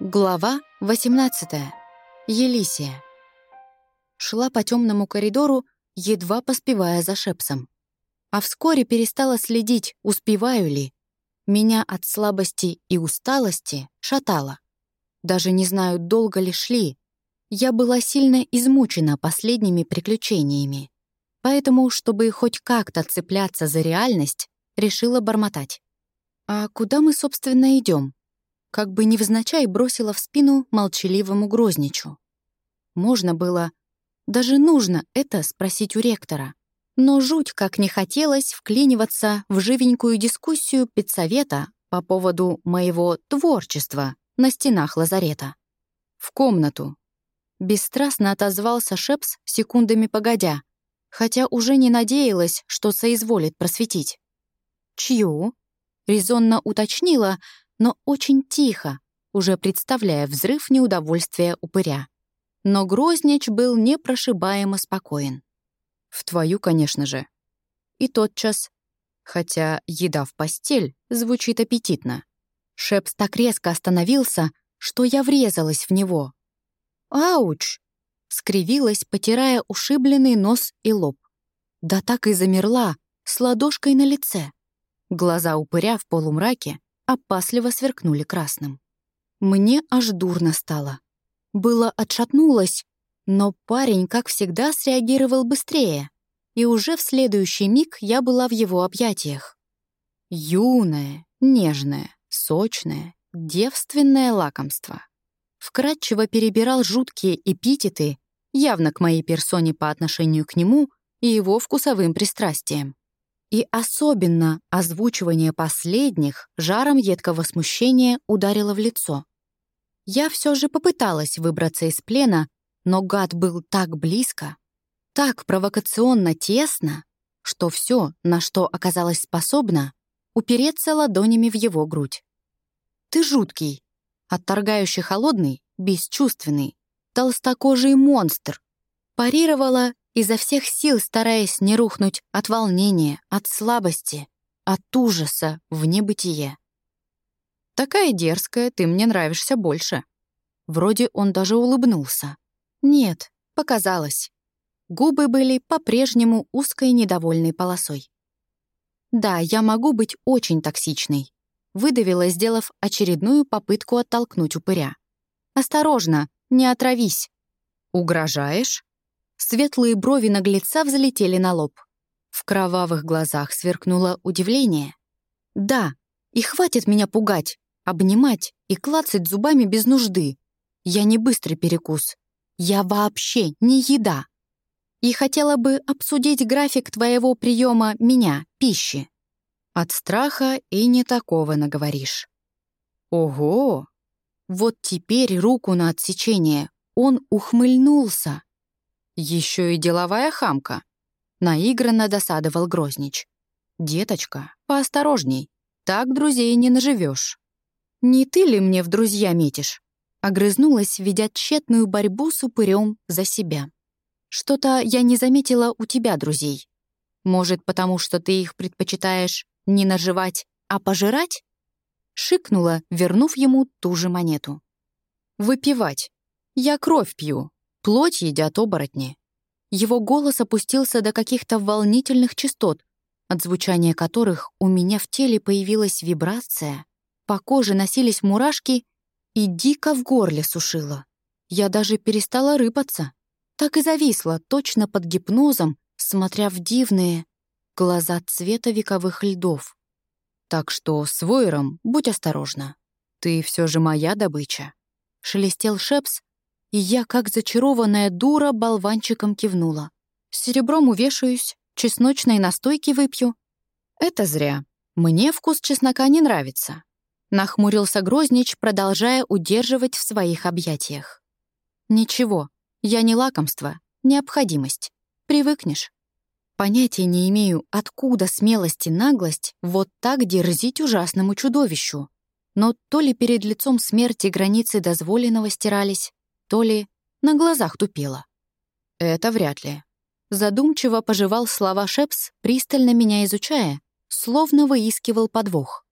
Глава 18. Елисия. Шла по темному коридору, едва поспевая за Шепсом. А вскоре перестала следить, успеваю ли. Меня от слабости и усталости шатало. Даже не знаю, долго ли шли. Я была сильно измучена последними приключениями. Поэтому, чтобы хоть как-то цепляться за реальность, решила бормотать. «А куда мы, собственно, идем? Как бы невзначай бросила в спину молчаливому Грозничу. Можно было, даже нужно это спросить у ректора. Но жуть как не хотелось вклиниваться в живенькую дискуссию педсовета по поводу моего творчества на стенах лазарета. В комнату. Бесстрастно отозвался Шепс секундами погодя, хотя уже не надеялась, что соизволит просветить. «Чью?» — резонно уточнила, но очень тихо, уже представляя взрыв неудовольствия упыря. Но Грознич был непрошибаемо спокоен. «В твою, конечно же». И тотчас, хотя еда в постель звучит аппетитно, Шепс так резко остановился, что я врезалась в него. «Ауч!» — скривилась, потирая ушибленный нос и лоб. Да так и замерла, с ладошкой на лице. Глаза упыря в полумраке опасливо сверкнули красным. Мне аж дурно стало. Было отшатнулась, но парень, как всегда, среагировал быстрее, и уже в следующий миг я была в его объятиях. Юное, нежное, сочное, девственное лакомство. Вкратчиво перебирал жуткие эпитеты, явно к моей персоне по отношению к нему и его вкусовым пристрастиям. И особенно озвучивание последних жаром едкого смущения ударило в лицо. Я все же попыталась выбраться из плена, но гад был так близко, так провокационно тесно, что все, на что оказалась способна, упереться ладонями в его грудь. «Ты жуткий, отторгающий холодный, бесчувственный, толстокожий монстр», парировала изо всех сил стараясь не рухнуть от волнения, от слабости, от ужаса в небытие. «Такая дерзкая, ты мне нравишься больше». Вроде он даже улыбнулся. Нет, показалось. Губы были по-прежнему узкой недовольной полосой. «Да, я могу быть очень токсичной», — выдавила, сделав очередную попытку оттолкнуть упыря. «Осторожно, не отравись». «Угрожаешь?» Светлые брови наглеца взлетели на лоб. В кровавых глазах сверкнуло удивление. «Да, и хватит меня пугать, обнимать и клацать зубами без нужды. Я не быстрый перекус. Я вообще не еда. И хотела бы обсудить график твоего приема меня, пищи. От страха и не такого наговоришь. Ого! Вот теперь руку на отсечение. Он ухмыльнулся. Еще и деловая хамка. Наигранно досадовал Грознич. «Деточка, поосторожней. Так друзей не наживешь. «Не ты ли мне в друзья метишь?» Огрызнулась, ведя тщетную борьбу с упырем за себя. «Что-то я не заметила у тебя друзей. Может, потому что ты их предпочитаешь не наживать, а пожирать?» Шикнула, вернув ему ту же монету. «Выпивать. Я кровь пью, Плоть едят оборотни. Его голос опустился до каких-то волнительных частот, от звучания которых у меня в теле появилась вибрация, по коже носились мурашки и дико в горле сушило. Я даже перестала рыпаться. Так и зависла, точно под гипнозом, смотря в дивные глаза цвета вековых льдов. Так что с Войером будь осторожна. Ты все же моя добыча. Шелестел Шепс, и я, как зачарованная дура, болванчиком кивнула. Серебром увешаюсь, чесночной настойки выпью. Это зря. Мне вкус чеснока не нравится. Нахмурился Грознич, продолжая удерживать в своих объятиях. Ничего, я не лакомство, необходимость. Привыкнешь. Понятия не имею, откуда смелость и наглость вот так дерзить ужасному чудовищу. Но то ли перед лицом смерти границы дозволенного стирались, то ли на глазах тупила. Это вряд ли. Задумчиво пожевал слова Шепс, пристально меня изучая, словно выискивал подвох.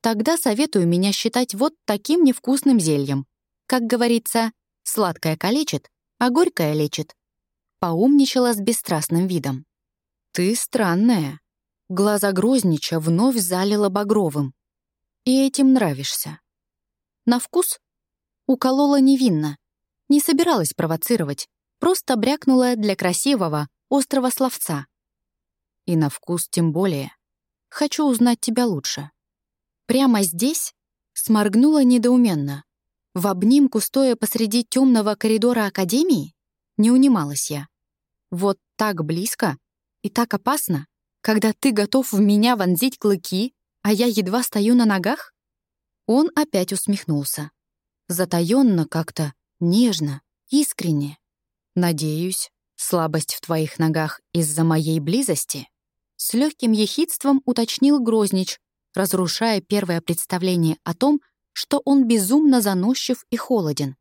Тогда советую меня считать вот таким невкусным зельем. Как говорится, сладкое калечит, а горькое лечит. Поумничала с бесстрастным видом. «Ты странная». Глаза Грознича вновь залила багровым. «И этим нравишься». На вкус уколола невинно. Не собиралась провоцировать, просто брякнула для красивого, острого словца. И на вкус тем более. Хочу узнать тебя лучше. Прямо здесь сморгнула недоуменно. В обнимку, стоя посреди темного коридора Академии, не унималась я. Вот так близко и так опасно, когда ты готов в меня вонзить клыки, а я едва стою на ногах? Он опять усмехнулся. Затаённо как-то, нежно, искренне. Надеюсь, слабость в твоих ногах из-за моей близости? С легким ехидством уточнил Грознич, разрушая первое представление о том, что он безумно заносчив и холоден.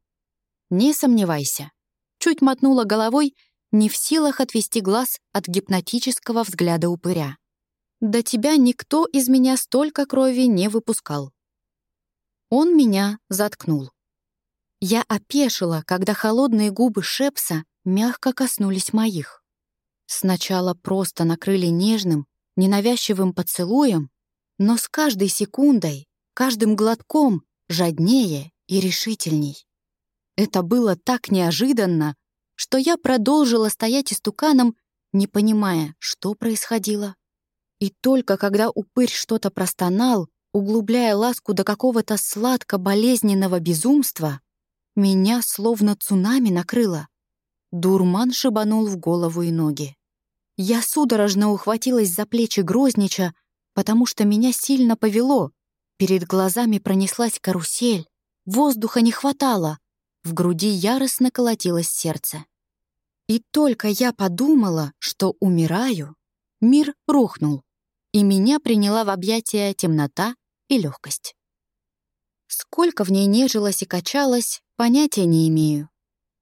«Не сомневайся». Чуть мотнула головой, не в силах отвести глаз от гипнотического взгляда упыря. «До тебя никто из меня столько крови не выпускал». Он меня заткнул. Я опешила, когда холодные губы Шепса мягко коснулись моих. Сначала просто накрыли нежным, ненавязчивым поцелуем, но с каждой секундой каждым глотком жаднее и решительней. Это было так неожиданно, что я продолжила стоять истуканом, не понимая, что происходило. И только когда упырь что-то простонал, углубляя ласку до какого-то сладко-болезненного безумства, меня словно цунами накрыло. Дурман шибанул в голову и ноги. Я судорожно ухватилась за плечи Грознича, потому что меня сильно повело, Перед глазами пронеслась карусель, воздуха не хватало, в груди яростно колотилось сердце. И только я подумала, что умираю, мир рухнул, и меня приняла в объятия темнота и легкость. Сколько в ней нежилось и качалось, понятия не имею.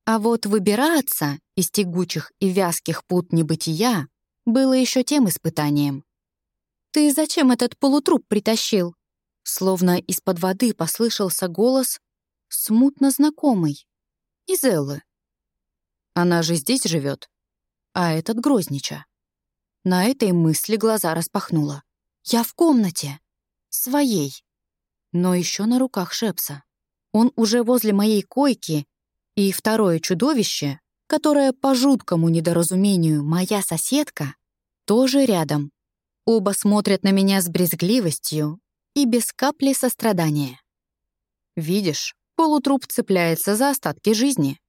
А вот выбираться из тягучих и вязких пут небытия было еще тем испытанием. «Ты зачем этот полутруп притащил?» Словно из-под воды послышался голос, смутно знакомый. Из Эллы. Она же здесь живет. А этот Грознича. На этой мысли глаза распахнула. Я в комнате. Своей. Но еще на руках Шепса. Он уже возле моей койки, и второе чудовище, которое по жуткому недоразумению моя соседка, тоже рядом. Оба смотрят на меня с брезгливостью и без капли сострадания. Видишь, полутруп цепляется за остатки жизни.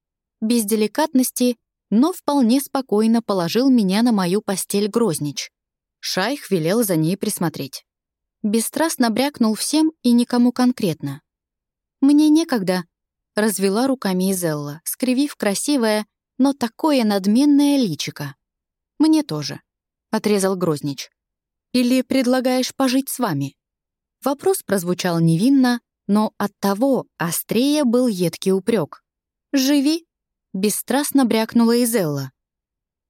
Без деликатности, но вполне спокойно положил меня на мою постель Грознич. Шайх велел за ней присмотреть. Бесстрастно брякнул всем и никому конкретно. «Мне некогда», — развела руками Изелла, скривив красивое, но такое надменное личико. «Мне тоже», — отрезал Грознич. «Или предлагаешь пожить с вами?» Вопрос прозвучал невинно, но оттого острее был едкий упрек. «Живи!» — бесстрастно брякнула Изелла.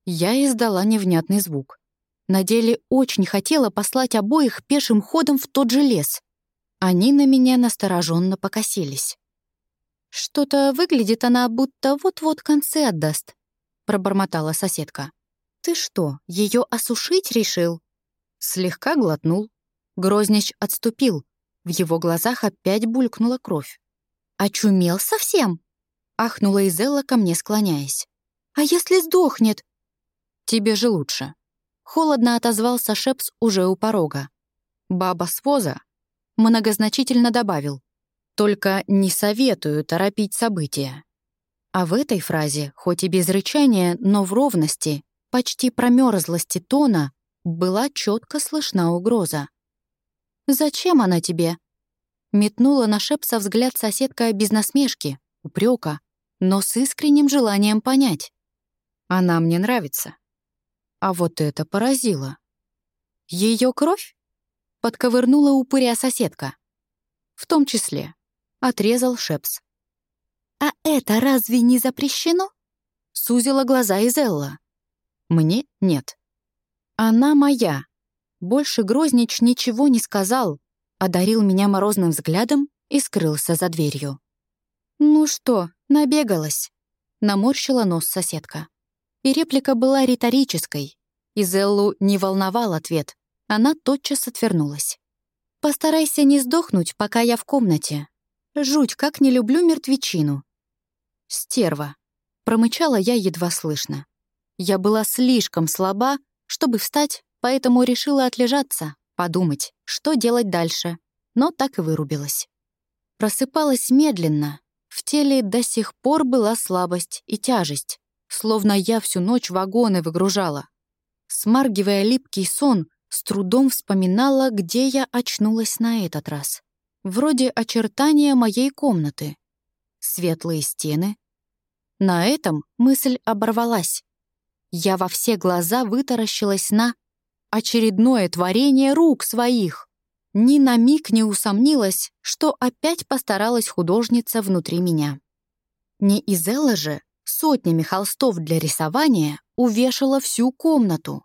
Я издала невнятный звук. На деле очень хотела послать обоих пешим ходом в тот же лес. Они на меня настороженно покосились. «Что-то выглядит она, будто вот-вот концы отдаст», — пробормотала соседка. «Ты что, ее осушить решил?» Слегка глотнул, Грознич отступил. В его глазах опять булькнула кровь. «Очумел совсем?» — ахнула Изелла ко мне, склоняясь. «А если сдохнет?» «Тебе же лучше». Холодно отозвался Шепс уже у порога. «Баба с воза?» Многозначительно добавил. «Только не советую торопить события». А в этой фразе, хоть и без рычания, но в ровности, почти промерзлости тона, была четко слышна угроза. «Зачем она тебе?» Метнула на Шепса взгляд соседка без насмешки, упрека, но с искренним желанием понять. «Она мне нравится». А вот это поразило. Ее кровь?» — подковырнула упыря соседка. «В том числе», — отрезал Шепс. «А это разве не запрещено?» — сузила глаза Изелла. «Мне нет. Она моя», больше Грознич ничего не сказал, одарил меня морозным взглядом и скрылся за дверью. «Ну что, набегалась?» — наморщила нос соседка. И реплика была риторической. Изеллу не волновал ответ. Она тотчас отвернулась. «Постарайся не сдохнуть, пока я в комнате. Жуть, как не люблю мертвечину». «Стерва», — промычала я едва слышно. Я была слишком слаба, чтобы встать, поэтому решила отлежаться, подумать, что делать дальше, но так и вырубилась. Просыпалась медленно, в теле до сих пор была слабость и тяжесть, словно я всю ночь вагоны выгружала. Смаргивая липкий сон, с трудом вспоминала, где я очнулась на этот раз. Вроде очертания моей комнаты. Светлые стены. На этом мысль оборвалась. Я во все глаза вытаращилась на очередное творение рук своих. Ни на миг не усомнилась, что опять постаралась художница внутри меня. Не Изелла же сотнями холстов для рисования увешала всю комнату.